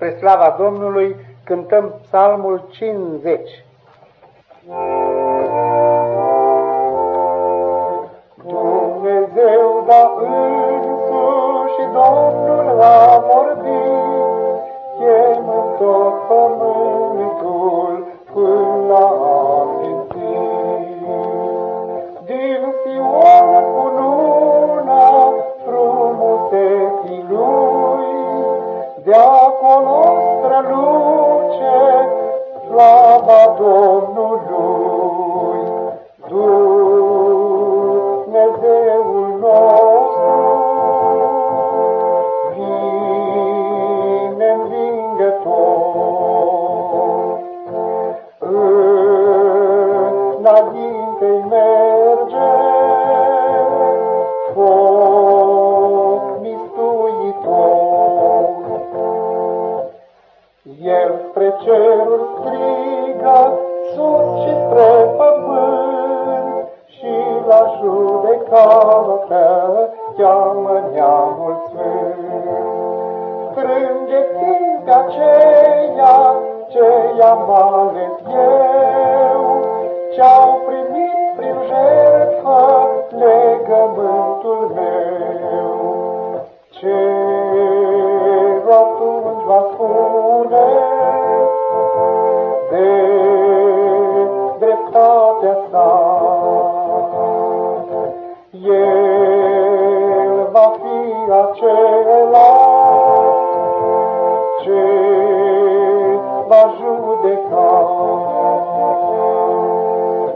Spre slava Domnului cântăm psalmul 50. Dumnezeu da însuși Domnul la vorbit, de acolo străluce slava Domnului. Dumnezeul nostru vine învingător. Înainte-i merge spre cerul striga, sus și spre pământ, și la judecată cheamă neamul sfânt. Strângeți de aceia ce i-am ales eu, ce-au primit prin jertfă legământul meu. Ce star. Yeah.